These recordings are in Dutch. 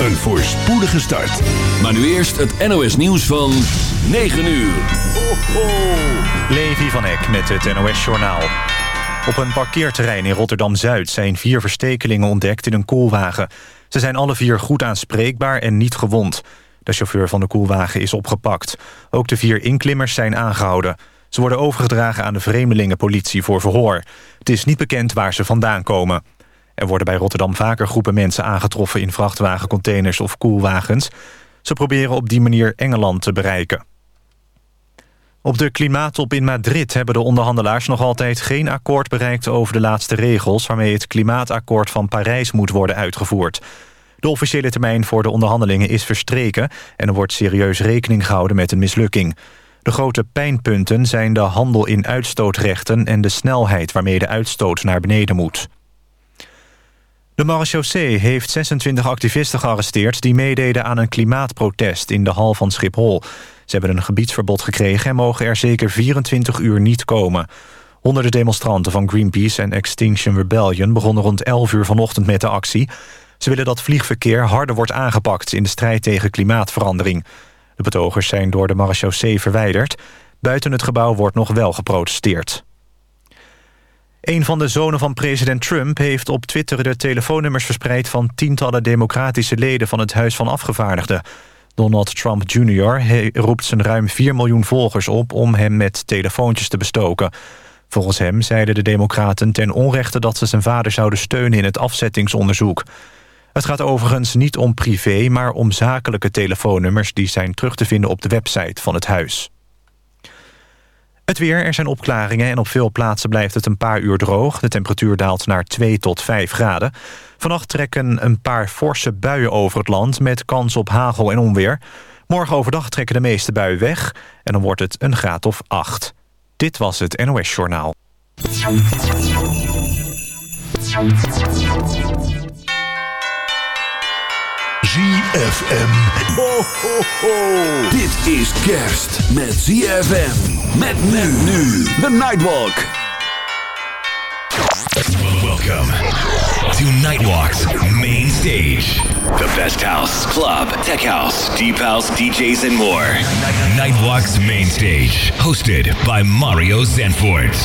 Een voorspoedige start. Maar nu eerst het NOS nieuws van 9 uur. Ho, ho. Levi van Eck met het NOS Journaal. Op een parkeerterrein in Rotterdam-Zuid zijn vier verstekelingen ontdekt in een koelwagen. Ze zijn alle vier goed aanspreekbaar en niet gewond. De chauffeur van de koelwagen is opgepakt. Ook de vier inklimmers zijn aangehouden. Ze worden overgedragen aan de vreemdelingenpolitie voor verhoor. Het is niet bekend waar ze vandaan komen. Er worden bij Rotterdam vaker groepen mensen aangetroffen... in vrachtwagencontainers of koelwagens. Ze proberen op die manier Engeland te bereiken. Op de klimaattop in Madrid hebben de onderhandelaars nog altijd geen akkoord bereikt over de laatste regels waarmee het klimaatakkoord van Parijs moet worden uitgevoerd. De officiële termijn voor de onderhandelingen is verstreken en er wordt serieus rekening gehouden met een mislukking. De grote pijnpunten zijn de handel in uitstootrechten en de snelheid waarmee de uitstoot naar beneden moet. De marechaussee heeft 26 activisten gearresteerd... die meededen aan een klimaatprotest in de hal van Schiphol. Ze hebben een gebiedsverbod gekregen... en mogen er zeker 24 uur niet komen. Honderden demonstranten van Greenpeace en Extinction Rebellion... begonnen rond 11 uur vanochtend met de actie. Ze willen dat vliegverkeer harder wordt aangepakt... in de strijd tegen klimaatverandering. De betogers zijn door de marechaussee verwijderd. Buiten het gebouw wordt nog wel geprotesteerd. Een van de zonen van president Trump heeft op Twitter de telefoonnummers verspreid... van tientallen democratische leden van het Huis van Afgevaardigden. Donald Trump Jr. roept zijn ruim 4 miljoen volgers op... om hem met telefoontjes te bestoken. Volgens hem zeiden de democraten ten onrechte... dat ze zijn vader zouden steunen in het afzettingsonderzoek. Het gaat overigens niet om privé, maar om zakelijke telefoonnummers... die zijn terug te vinden op de website van het huis. Het weer, er zijn opklaringen en op veel plaatsen blijft het een paar uur droog. De temperatuur daalt naar 2 tot 5 graden. Vannacht trekken een paar forse buien over het land... met kans op hagel en onweer. Morgen overdag trekken de meeste buien weg... en dan wordt het een graad of 8. Dit was het NOS Journaal. ZFM. Ho, ho, ho. Dit is kerst met ZFM. Met men nu. The Nightwalk. Welcome to Nightwalk's main stage. The best house, club, tech house, deep house, DJs, and more. Nightwalk's main stage. Hosted by Mario Zanfort.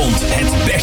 Het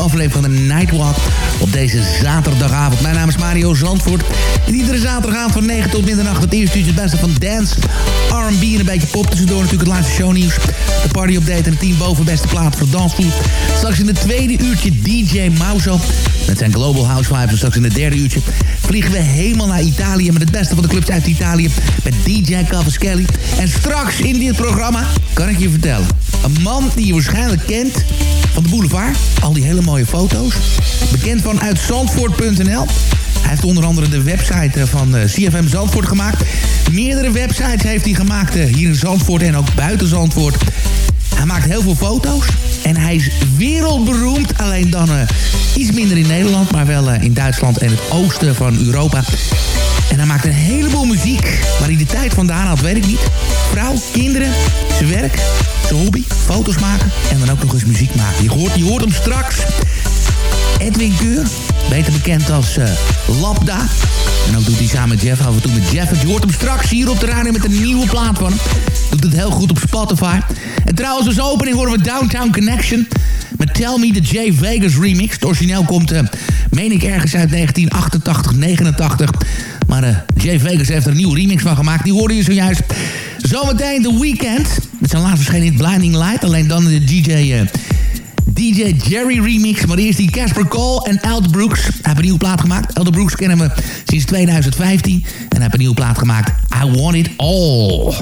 Aflevering van de Nightwalk op deze zaterdagavond. Mijn naam is Mario Zandvoort en iedere zaterdagavond van 9 tot middernacht het eerste uurtje het beste van dance, R&B en een beetje pop. Tussendoor natuurlijk het laatste shownieuws, de party update en het team boven beste plaat voor dansvloer. Straks in het tweede uurtje DJ Mauso met zijn Global House Vibes. En straks in het derde uurtje vliegen we helemaal naar Italië met het beste van de clubs uit Italië met DJ Cavaschelli. En straks in dit programma kan ik je vertellen, een man die je waarschijnlijk kent van de boulevard. Al die hele mooie foto's. Bekend van uit Zandvoort.nl. Hij heeft onder andere de website eh, van eh, CFM Zandvoort gemaakt. Meerdere websites heeft hij gemaakt eh, hier in Zandvoort en ook buiten Zandvoort. Hij maakt heel veel foto's. En hij is wereldberoemd. Alleen dan iets minder in Nederland. Maar wel in Duitsland en het oosten van Europa. En hij maakt een heleboel muziek. Waar hij de tijd vandaan had, weet ik niet. Vrouw, kinderen, zijn werk, zijn hobby. Foto's maken. En dan ook nog eens muziek maken. Je hoort, je hoort hem straks. Edwin Keur. Beter bekend als uh, Labda. En ook doet hij samen met Jeff af en toe met Jeff. Je hoort hem straks hier op de radio met een nieuwe plaat van hem. Doet het heel goed op Spotify. En trouwens als opening horen we Downtown Connection. Met Tell Me the J Vegas remix. Het origineel komt, uh, meen ik, ergens uit 1988, 89. Maar uh, Jay Vegas heeft er een nieuwe remix van gemaakt. Die hoorde je zojuist. Zometeen The Weeknd. Met zijn laatste Blinding Light. Alleen dan de DJ... Uh, DJ Jerry remix. Maar eerst die Casper Cole en Elder Brooks. Hij heeft een nieuwe plaat gemaakt. Elder Brooks kennen we sinds 2015. En hij heeft een nieuwe plaat gemaakt. I want it all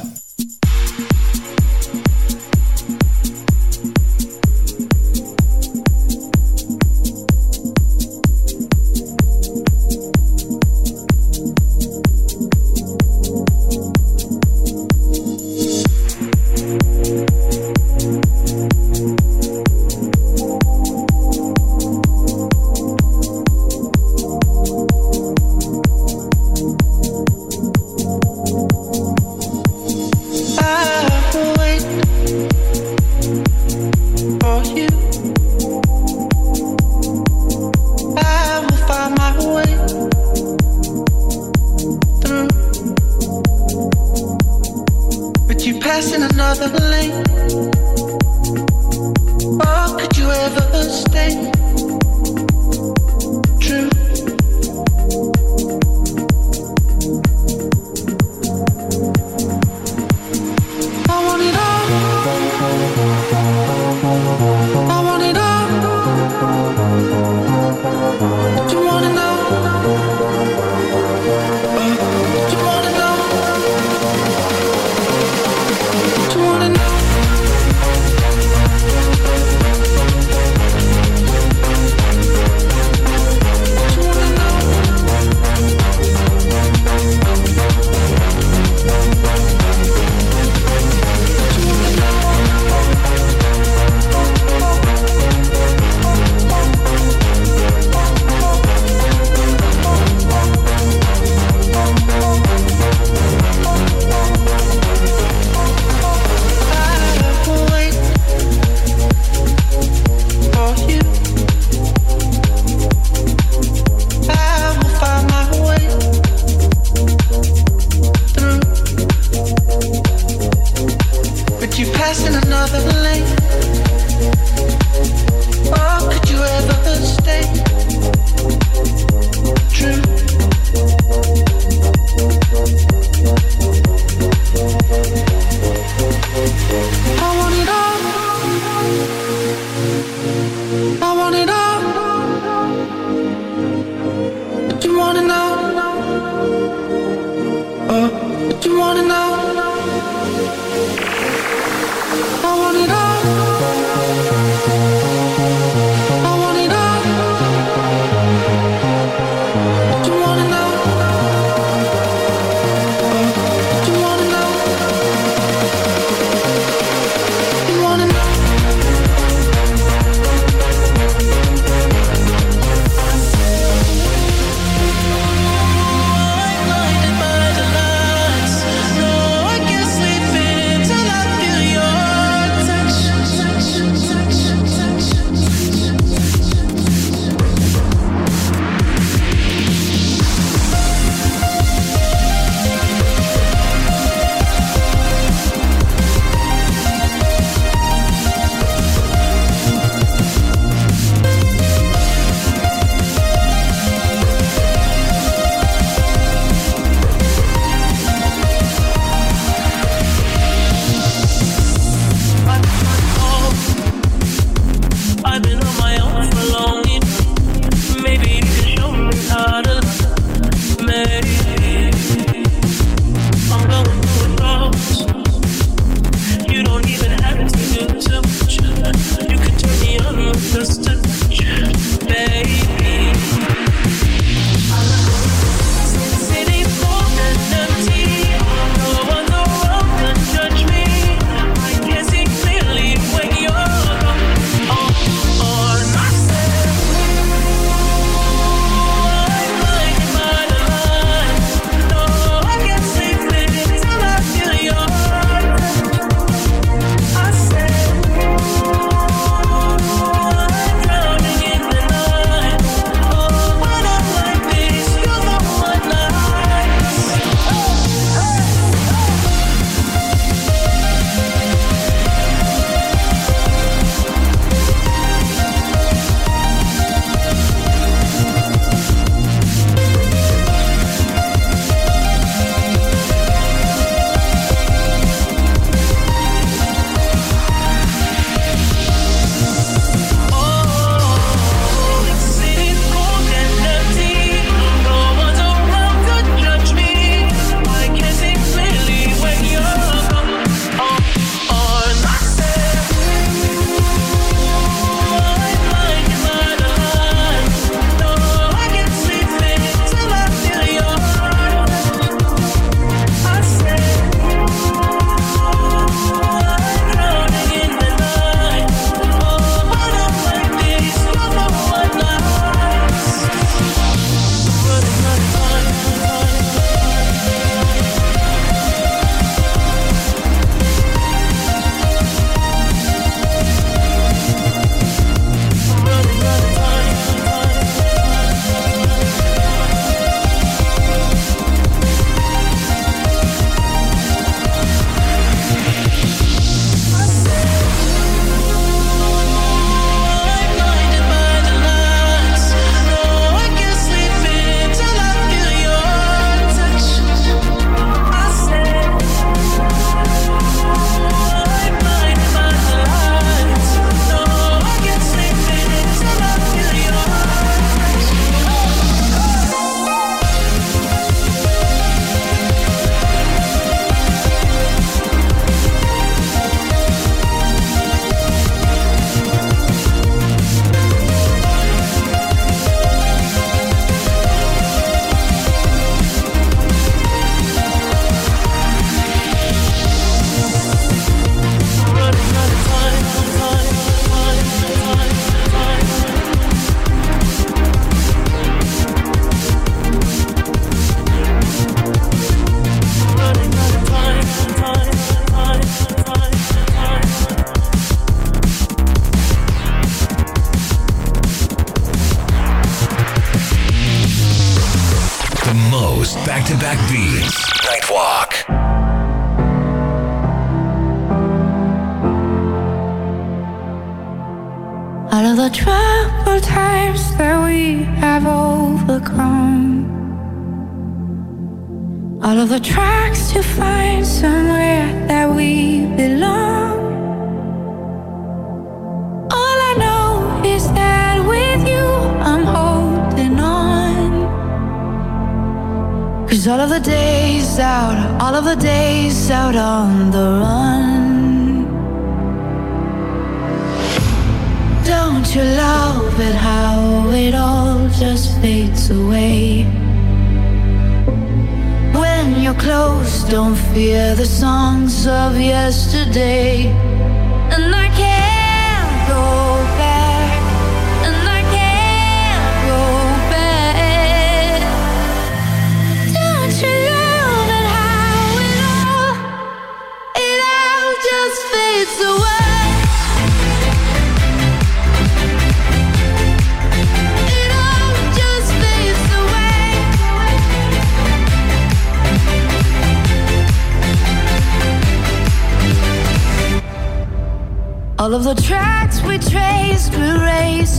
of the tracks we traced, we raced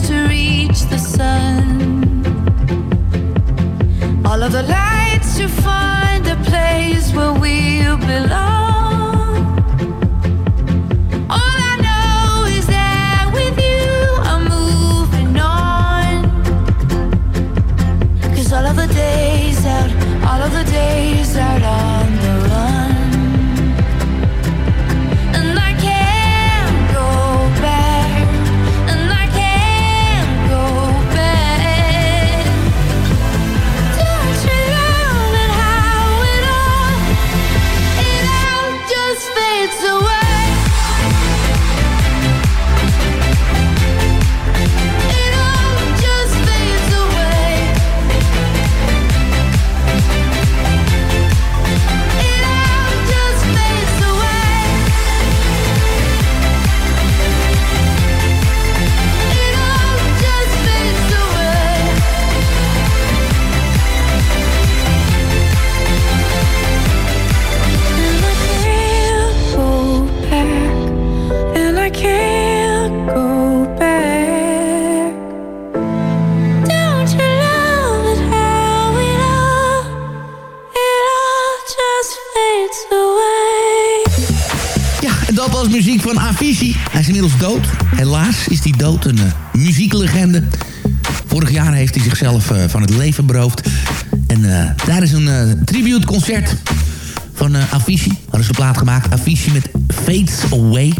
Ja, en dat was muziek van Avicii. Hij is inmiddels dood. Helaas is hij dood, een uh, muzieklegende. Vorig jaar heeft hij zichzelf eh, van het leven beroofd. En eh, daar is een tributeconcert van uh, Avicii. Hadden ze een plaat gemaakt, Avicii met Fades Away.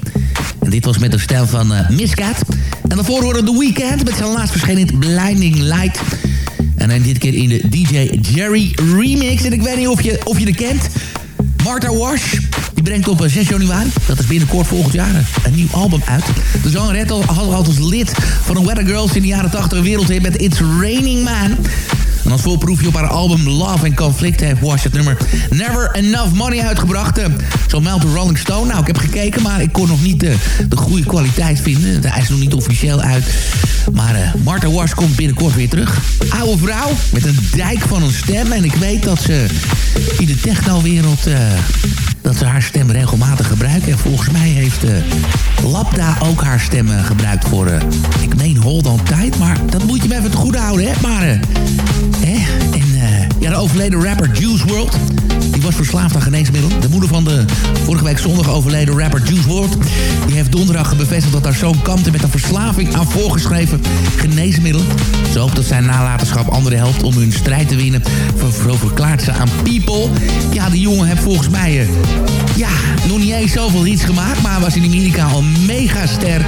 En dit was met de stijl van uh, Miscat. En daarvoor horen The Weeknd met zijn laatst verschenen in Blinding Light. En dan dit keer in de DJ Jerry remix. En ik weet niet of je, of je het kent. Martha Wash. Die brengt op 6 januari, dat is binnenkort volgend jaar, een nieuw album uit. De zanger had al als lid van de Weather Girls in de jaren 80 wereldhit met It's Raining Man. En als voorproefje op haar album Love and Conflict heeft Wash het nummer Never Enough Money uitgebracht. Zo meldt de Rolling Stone. Nou, ik heb gekeken, maar ik kon nog niet de, de goede kwaliteit vinden. Hij is nog niet officieel uit. Maar uh, Martha Wash komt binnenkort weer terug. Oude vrouw met een dijk van een stem. En ik weet dat ze in de techno-wereld... Uh, dat ze haar stem regelmatig gebruikt. En volgens mij heeft uh, Labda ook haar stem gebruikt voor... ik meen Hold On Tight. Maar dat moet je me even te goed houden, hè. Hè? En ja, de overleden rapper Juice WRLD... Die was verslaafd aan geneesmiddelen. De moeder van de vorige week zondag overleden rapper Juice WRLD... die heeft donderdag bevestigd dat haar zoon kampte met een verslaving aan voorgeschreven geneesmiddelen. Ze hoopt dat zijn nalatenschap anderen helpt om hun strijd te winnen. Zo verklaart ze aan People. Ja, die jongen heeft volgens mij... Uh, ja, nog niet eens zoveel hits gemaakt... maar was in Amerika al mega ster.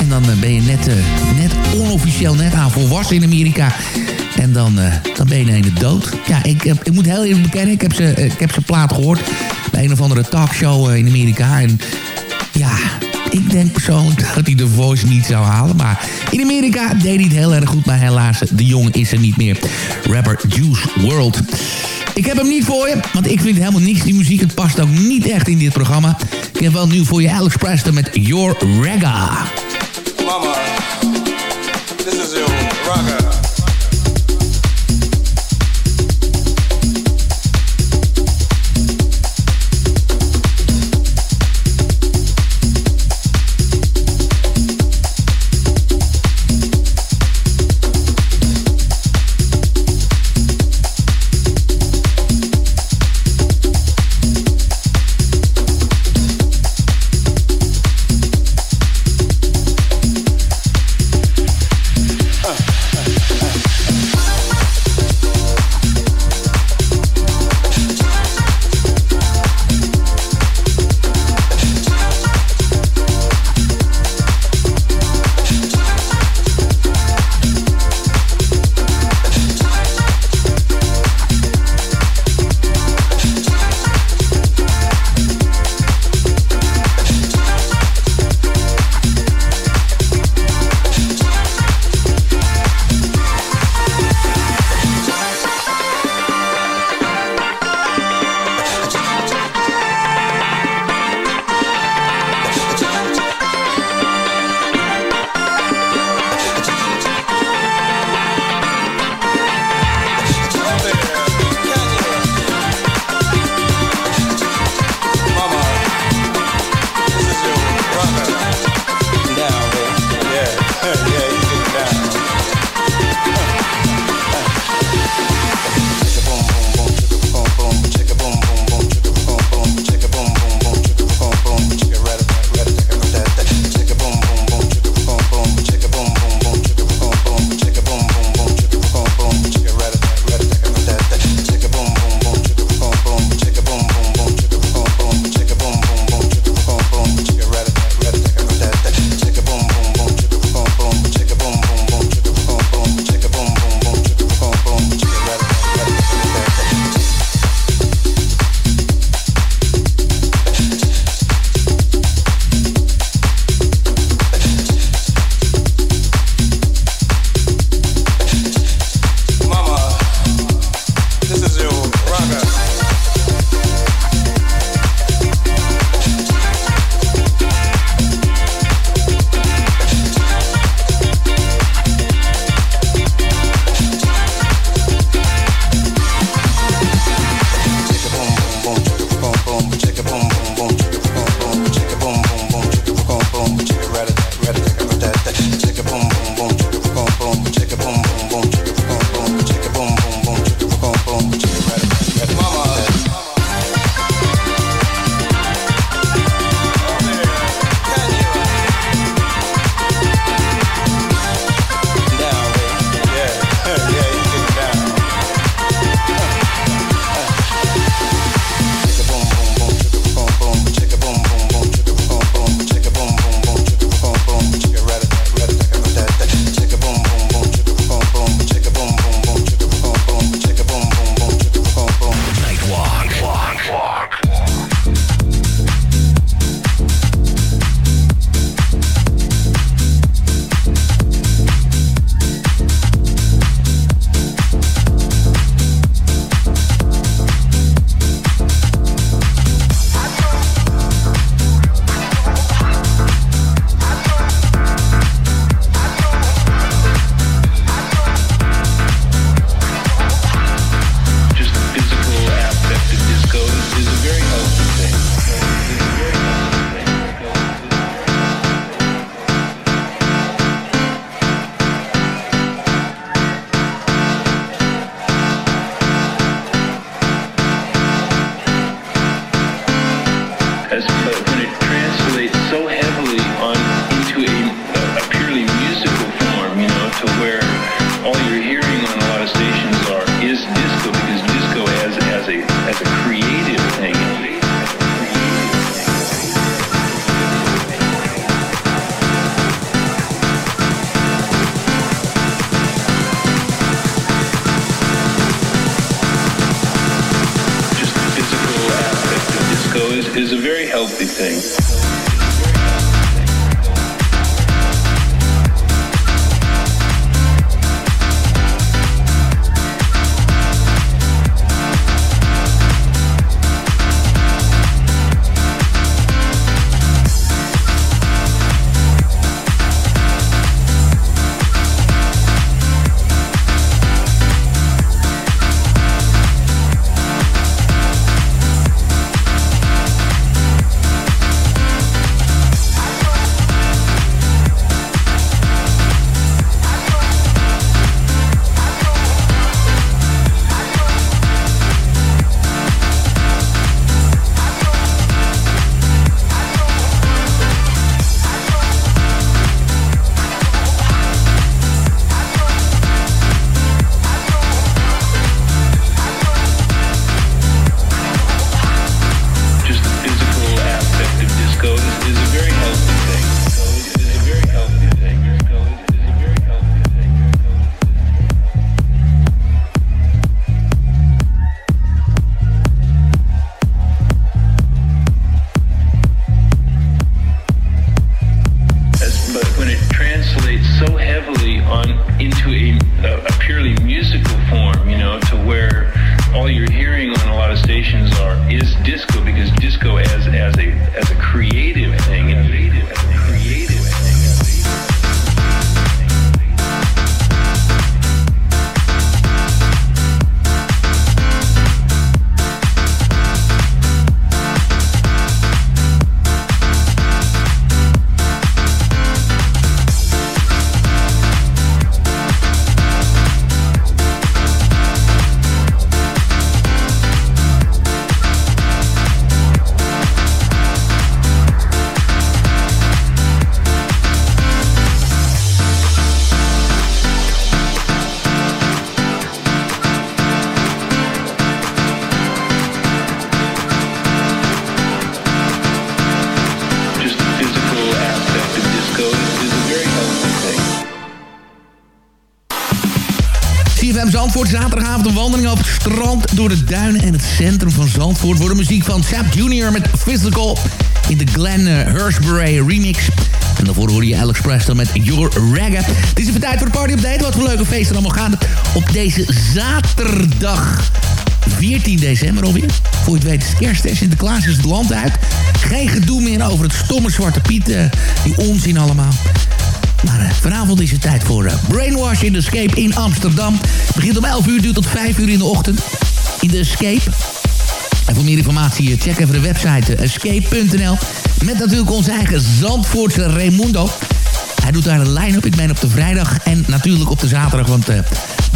En dan uh, ben je net, uh, net onofficieel net aan volwassen in Amerika... En dan, uh, dan ben je in de dood. Ja, ik, ik moet heel even bekennen, ik heb, ze, ik heb zijn plaat gehoord... bij een of andere talkshow in Amerika. En ja, ik denk persoonlijk dat hij de Voice niet zou halen. Maar in Amerika deed hij het heel erg goed. Maar helaas, de jongen is er niet meer. Rapper Juice World. Ik heb hem niet voor je, want ik vind helemaal niks. Die muziek, het past ook niet echt in dit programma. Ik heb wel nieuw voor je Alex Preston met Your Ragga. Mama, this is your ragga. Door de duinen en het centrum van Zandvoort... voor de muziek van Sap Junior met Physical... in de Glenn eh, Hurstbury remix. En daarvoor hoorde je Alex Preston met Your Ragga. Het is even tijd voor de party update. Wat voor leuke feesten allemaal gaan op deze zaterdag... 14 december alweer. Voor je het weet is kerst en Sinterklaas is het land uit. Geen gedoe meer over het stomme zwarte piet. eh, die onzin allemaal. Maar eh, vanavond is het tijd voor Brainwash in de Escape in Amsterdam. Het begint om 11 uur, duurt tot 5 uur in de ochtend. In de Escape. En voor meer informatie check even de website eh, escape.nl. Met natuurlijk onze eigen Zandvoortse Raimundo. Hij doet daar een line-up, ik ben op de vrijdag en natuurlijk op de zaterdag. Want eh,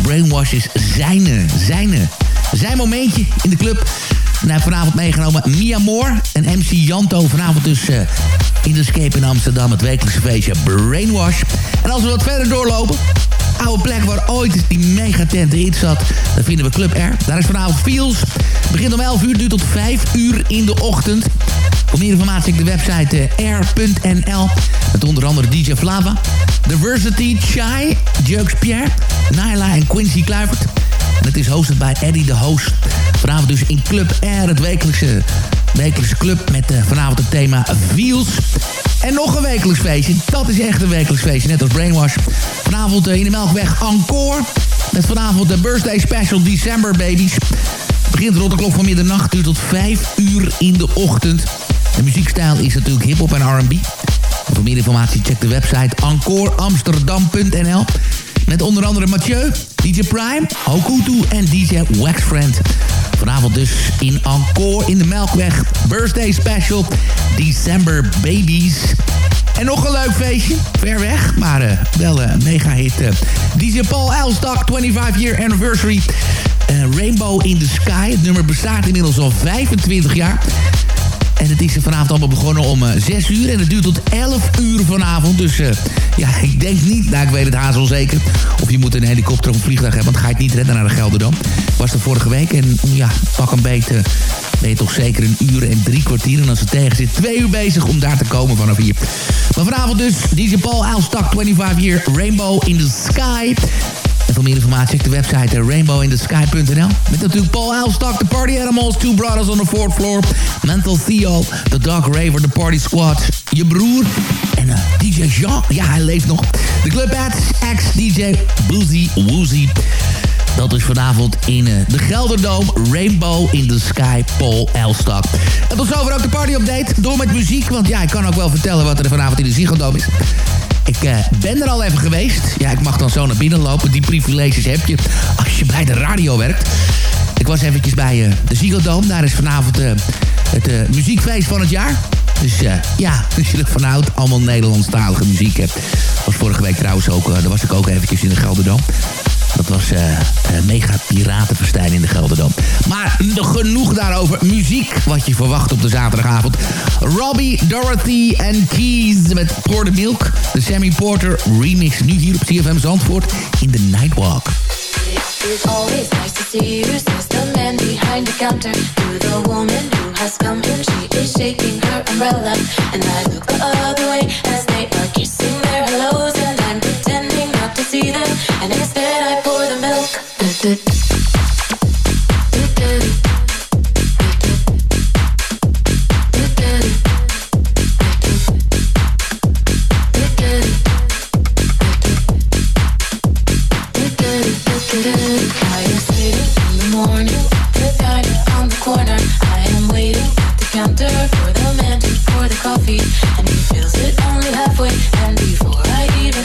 Brainwash is zijne, zijne, zijn momentje in de club. En vanavond meegenomen Mia Moore en MC Janto. Vanavond dus eh, in de Escape in Amsterdam. Het wekelijkse feestje Brainwash. En als we wat verder doorlopen... Oude plek waar ooit die megatent in zat. Daar vinden we Club R. Daar is vanavond Feels. Begint om 11 uur, duurt tot 5 uur in de ochtend. Voor meer informatie op de website eh, air.nl. Met onder andere DJ Flava, Diversity, Chai, Jukes Pierre, Naila en Quincy Kluivert. En het is hosted bij Eddie de Host. Vanavond dus in Club R, het wekelijkse, wekelijkse club met eh, vanavond het thema Feels. En nog een wekelijks feestje. Dat is echt een wekelijks feestje, net als Brainwash. Vanavond eh, in de Melkweg Encore. Met vanavond de birthday special December Babies. Begint rond de klok van middernacht, duurt tot 5 uur in de ochtend. De muziekstijl is natuurlijk hip-hop en RB. Voor meer informatie check de website encoreamsterdam.nl. Met onder andere Mathieu, DJ Prime, Hokutu en DJ Waxfriend. Vanavond dus in Encore in de Melkweg. Birthday Special, December Babies. En nog een leuk feestje, ver weg, maar eh, wel een mega hit. eh. DJ Paul Elstak, 25 year anniversary. Eh, Rainbow in the Sky. Het nummer bestaat inmiddels al 25 jaar. En het is vanavond allemaal begonnen om eh, 6 uur. En het duurt tot 11 uur vanavond. Dus eh, ja, ik denk niet, nou ik weet het haast wel zeker. Of je moet een helikopter of een vliegtuig hebben. Want ga je het niet redden naar de Gelderdam. Was er vorige week en ja, pak een beetje... Ben je toch zeker een uur en drie kwartier. En als het tegen zit, twee uur bezig om daar te komen vanaf hier. Maar vanavond dus DJ Paul Aalstak, 25 year Rainbow in the Sky. En voor meer informatie check de website rainbowinthesky.nl. Met natuurlijk Paul Elstak, The Party Animals, Two Brothers on the Fourth Floor, Mental Theo, The Dog Raver, The Party Squad, je broer en uh, DJ Jean. Ja, hij leeft nog. De Club Ads, ex-DJ Boozy Woozy. Dat is vanavond in uh, de Gelderdoom. Rainbow in the Sky, Paul Elstak. En tot zover ook de party-update. Door met muziek, want ja, ik kan ook wel vertellen wat er vanavond in de Ziegeldoom is. Ik uh, ben er al even geweest. Ja, ik mag dan zo naar binnen lopen. Die privileges heb je als je bij de radio werkt. Ik was eventjes bij uh, de Ziegeldoom. Daar is vanavond het muziekfeest van het jaar. Dus ja, als er vanuit allemaal Nederlandstalige muziek. Was vorige week trouwens ook, daar was ik ook eventjes in de Gelderdoom. Dat was uh, mega piratenfestijn in de Gelderdam. Maar genoeg daarover. Muziek, wat je verwacht op de zaterdagavond. Robbie, Dorothy en Keys met Pour the Milk. De Sammy Porter remix. Nu hier op CFM Zandvoort in the Nightwalk. It's always nice to see you, the man behind the counter. The woman who has come in, she is shaking her umbrella. And I look the other way as they are kissing their hellos. See them. And instead I pour the milk. I am sitting in the morning, the diner on the corner. I am waiting at the counter for the man to pour the coffee, and he fills it only halfway. And before I even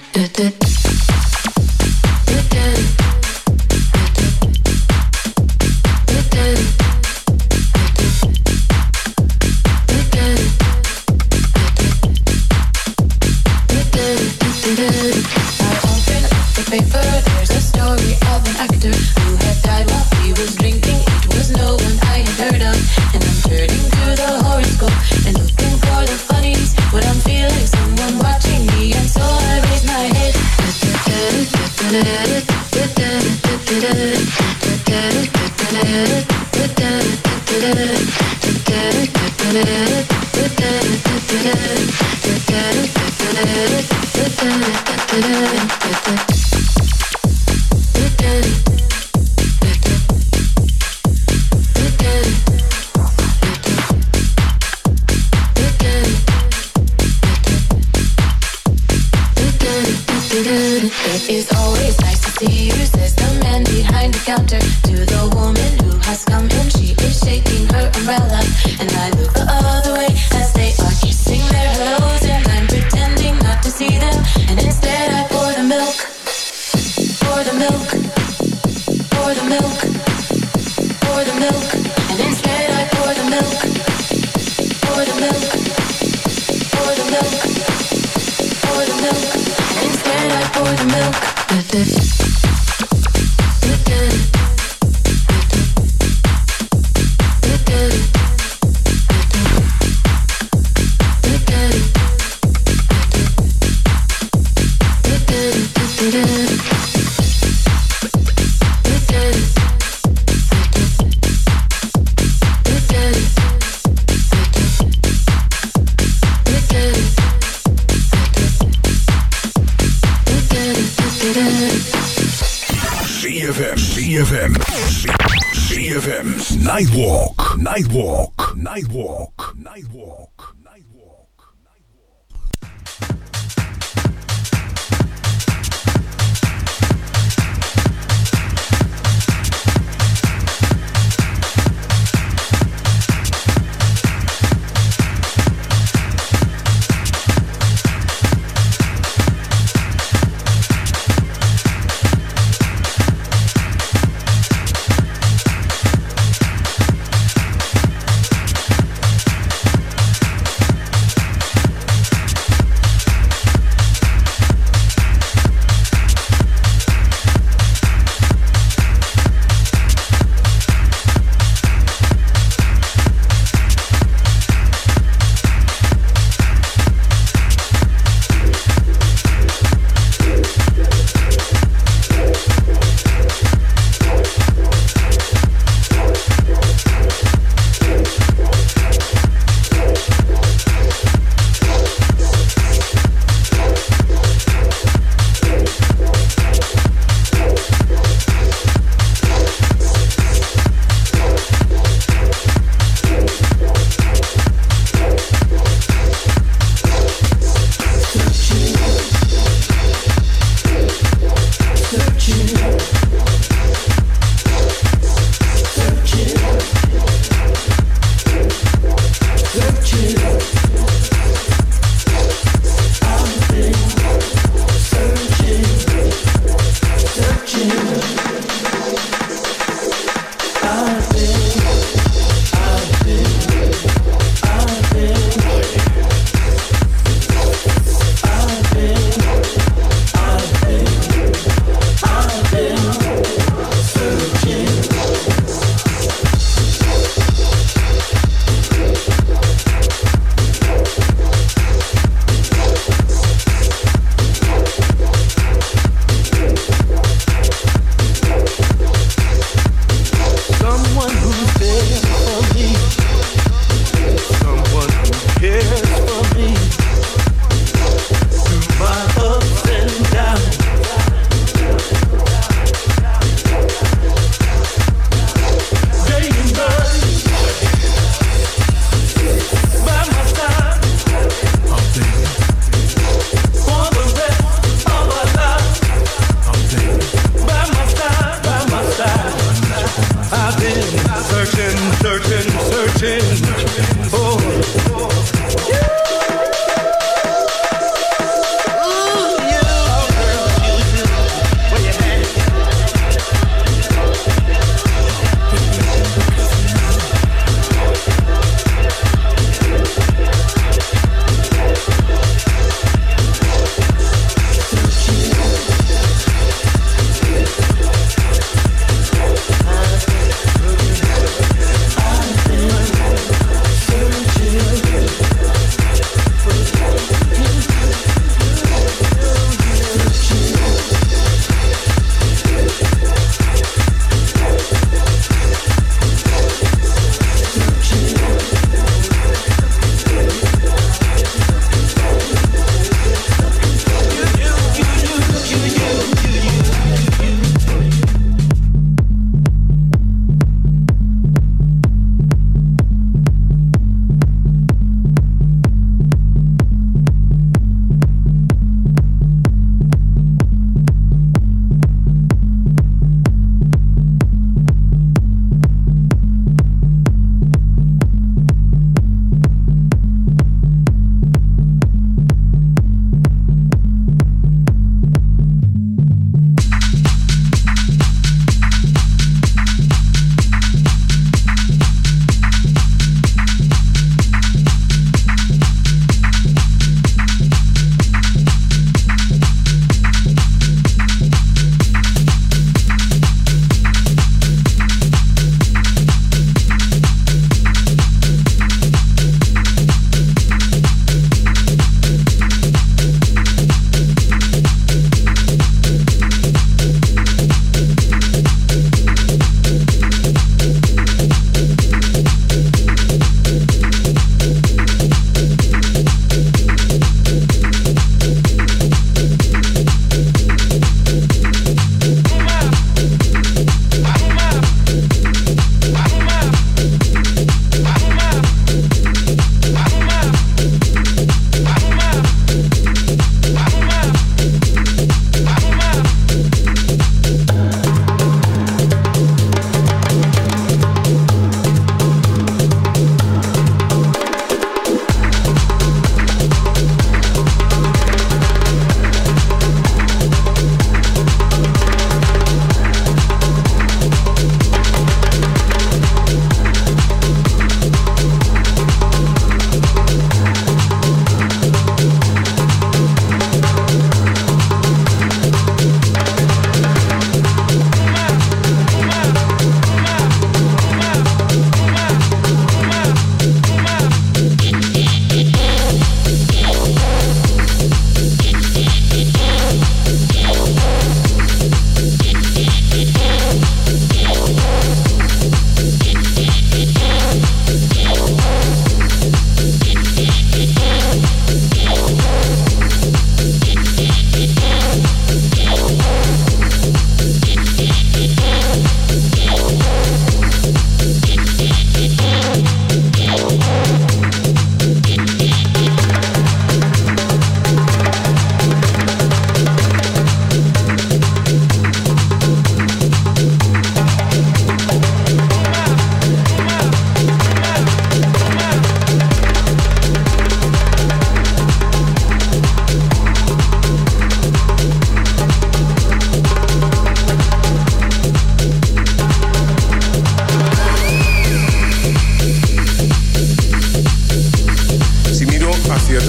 milk.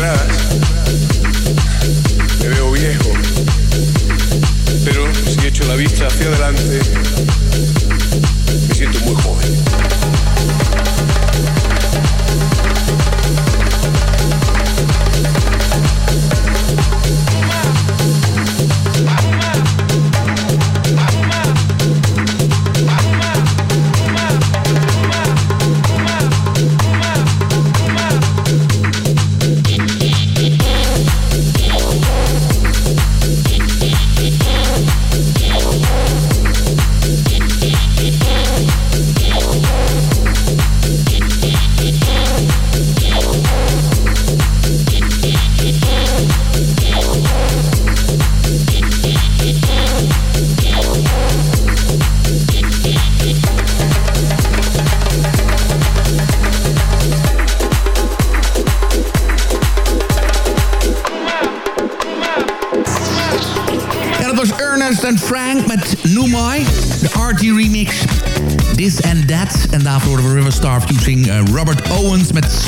atrás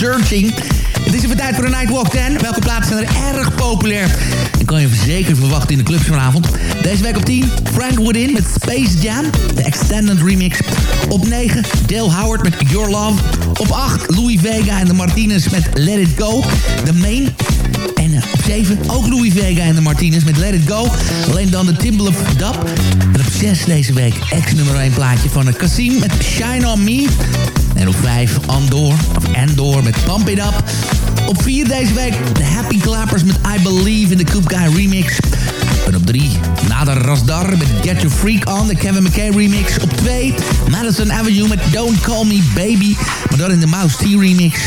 Het is even tijd voor de Nightwalk 10. Welke plaatsen zijn er erg populair? En kan je zeker verwachten in de clubs vanavond. Deze week op 10, Frank Woodin met Space Jam. De Extended Remix. Op 9, Dale Howard met Your Love. Op 8, Louis Vega en de Martinez met Let It Go. De Main. En uh, op 7 ook Louis Vega en de Martinez met Let It Go. Alleen dan de Timble of Dap. En op 6 deze week ex-nummer 1 plaatje van Cassim met Shine On Me. En op 5 Andor, of Andor met Pump It Up. Op 4 deze week de Happy Clappers met I Believe in the Coop Guy remix. En op 3 Nader Rasdar met Get Your Freak On, de Kevin McKay remix. Op 2 Madison Avenue met Don't Call Me Baby, maar dan in de Mouse T remix.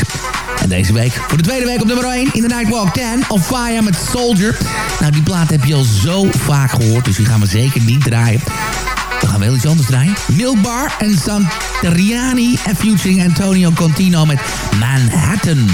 En deze week, voor de tweede week op nummer 1 in de Nightwalk 10, On Fire met Soldier. Nou, die plaat heb je al zo vaak gehoord, dus die gaan we zeker niet draaien. We gaan wel iets anders draaien. Milkbar en Santeriani en featuring Antonio Contino met Manhattan.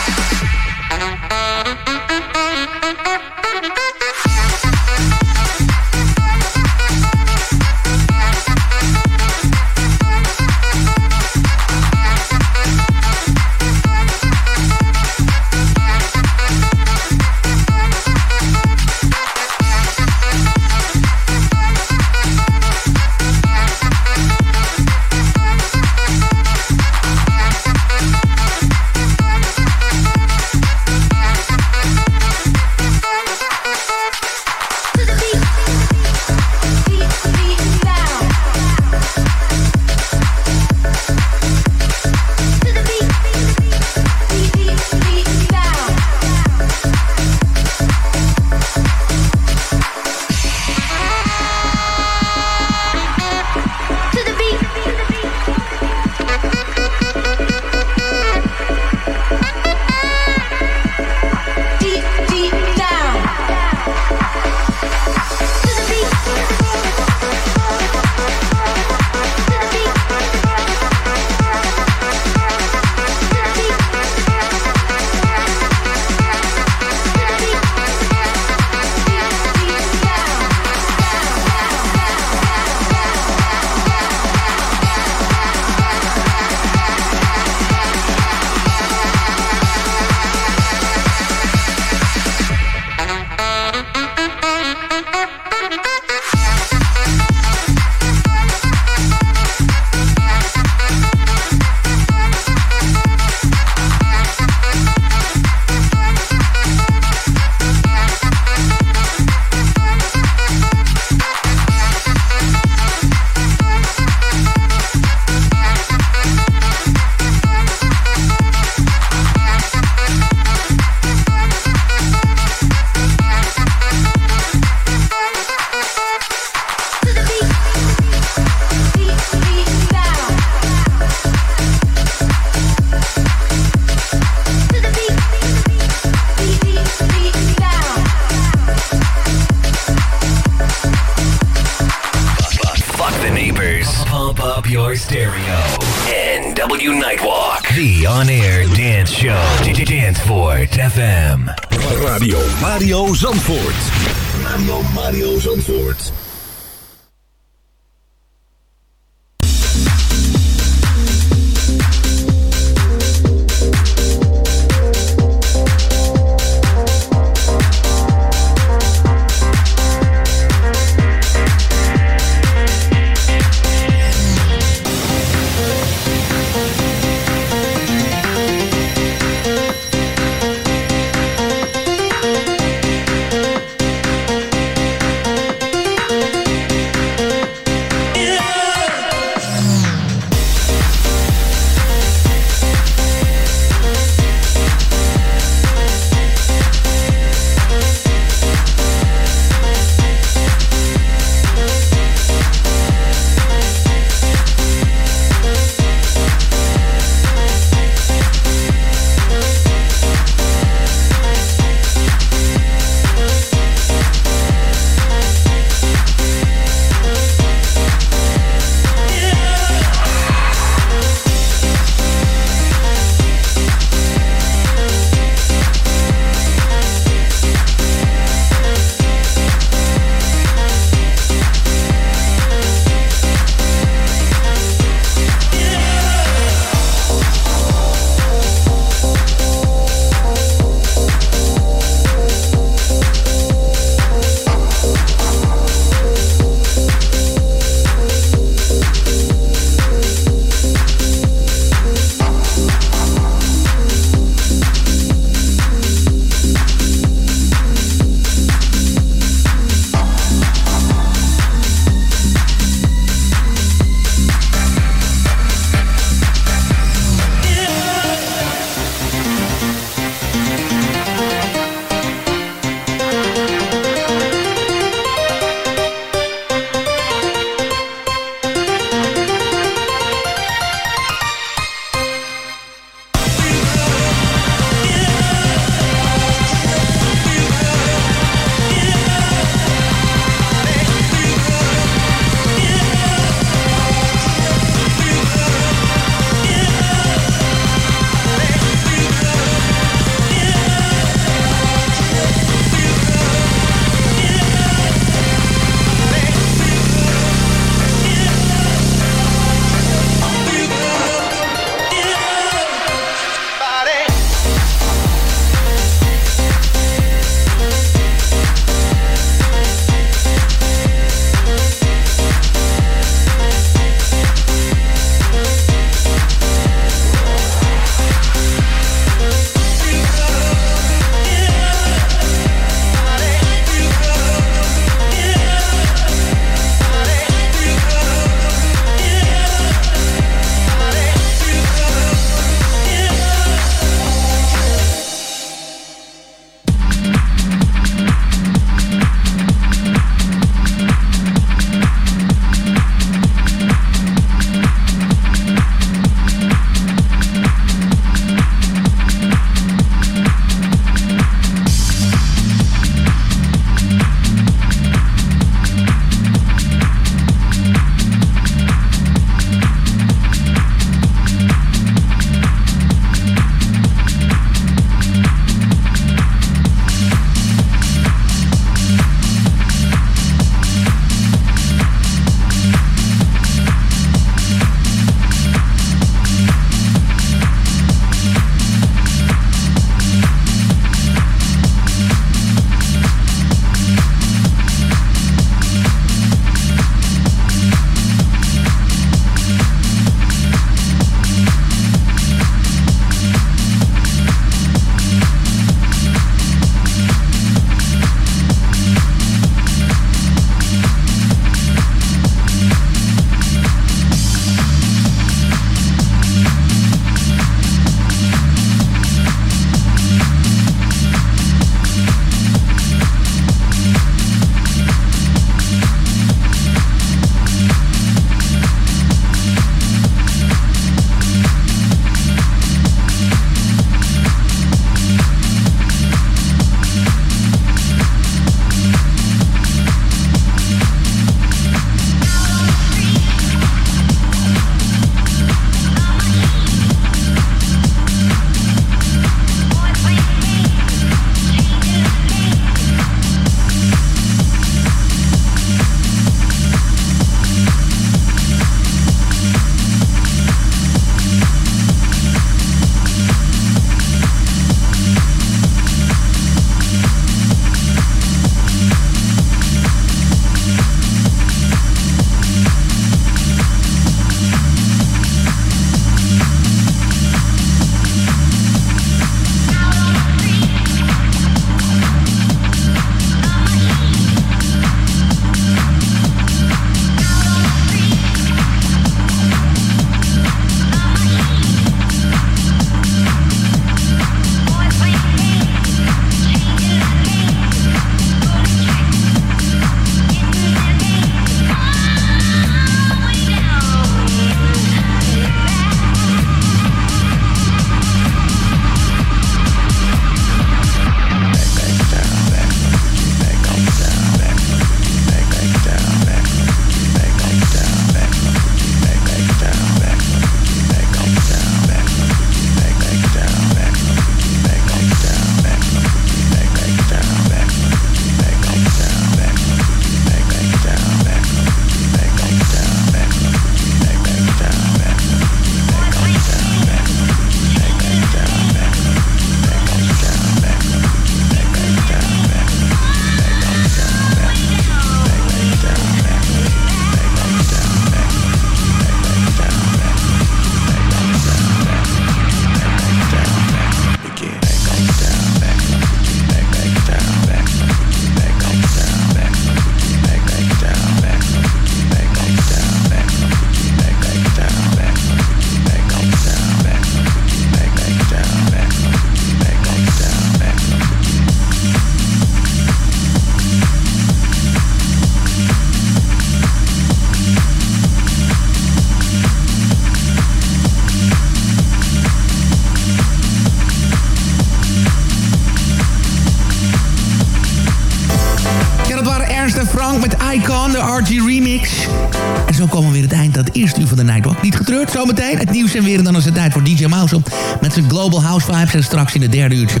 Zometeen het nieuws en weer. En dan is het tijd voor DJ Mouse met zijn Global House Vibes. En straks in het derde uurtje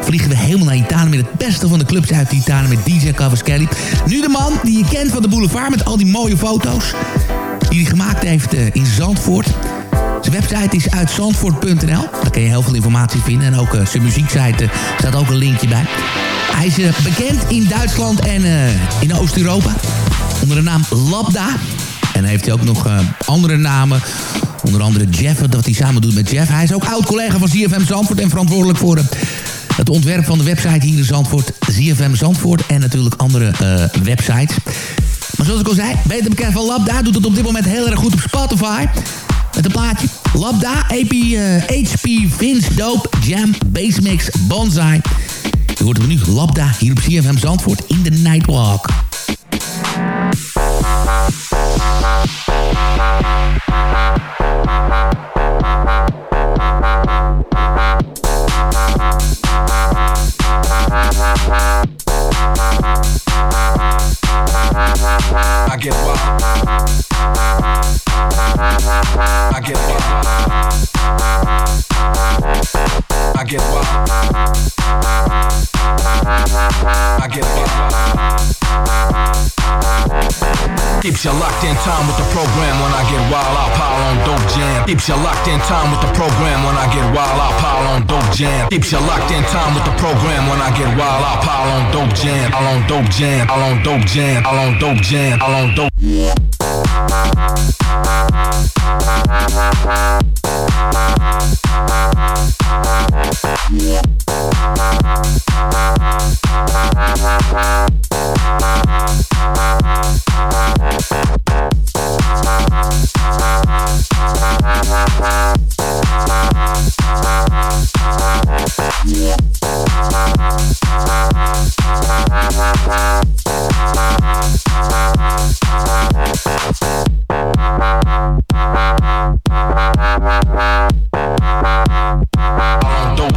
vliegen we helemaal naar Italië... met het beste van de clubs uit Italië met DJ Kelly. Nu de man die je kent van de boulevard met al die mooie foto's... die hij gemaakt heeft eh, in Zandvoort... Zijn website is uitzandvoort.nl. Daar kun je heel veel informatie vinden. En ook uh, zijn muzieksite uh, staat ook een linkje bij. Hij is bekend in Duitsland en in Oost-Europa. Onder de naam Labda. En heeft hij ook nog andere namen. Onder andere Jeff, dat hij samen doet met Jeff. Hij is ook oud-collega van ZFM Zandvoort en verantwoordelijk voor het ontwerp van de website hier in Zandvoort. ZFM Zandvoort en natuurlijk andere websites. Maar zoals ik al zei, beter bekend van Labda. Doet het op dit moment heel erg goed op Spotify. Met een plaatje. Labda, AP, HP, Vince, Dope, Jam, Bassmix, Bonsai. Je hoort hem nu Labda hier op CFM Zandvoort in de Nightwalk. I get wild. Keeps you locked in time with the program when I get wild. I'll pile on dope jam. Keeps you locked in time with the program when I get wild. I'll pile on dope jam. Keeps you locked in time with the program when I get wild. I'll pile on dope jam. I'll on dope jam. I'll on dope jam. I'll on dope jam. I'll on dope. I'll on dope